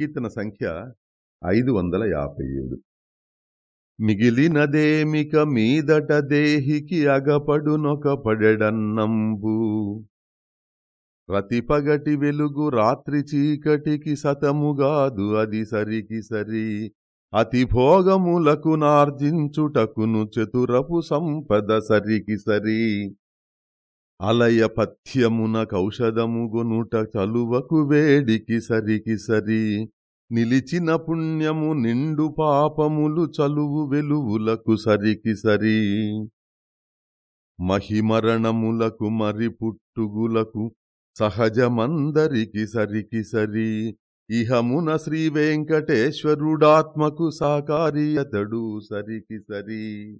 కీర్తన సంఖ్య ఐదు వందల యాభై ఏడు. మిగిలినదేమిక మీదట దేహికి అగపడునొక పడెడన్నంబు. రతిపగటి వెలుగు రాత్రి చీకటికి సతముగాదు అది సరికి సరి. అతి భోగములకు నార్జించుటకును చతురపు సంపద సరికి సరి. అలయ పథ్యమున కౌషధము గొనుట చలువకు వేడికి సరికి సరి. నిలిచిన పుణ్యము నిండు పాపములు చలువు వెలువులకు సరికి సరి. మహిమరణములకు మరి పుట్టుగులకు సహజమందరికి సరికి సరి. ఇహమున శ్రీ వెంకటేశ్వరుడాత్మకు సాకారియతడు సరికి సరి.